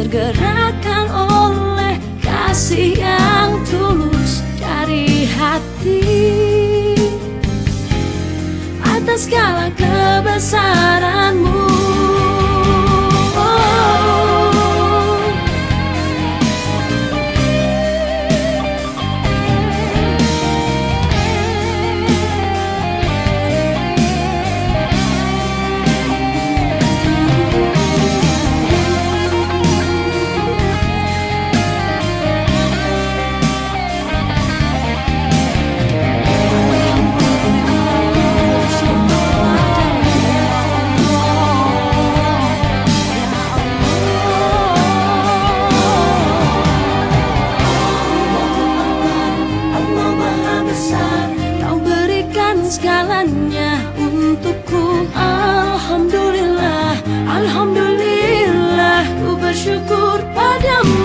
tergerakkan oleh kasih yang tulus dari hati. Atas segala kebesaranmu segalanya untukku. Alhamdulillah, Alhamdulillah Ku bersyukur padamu.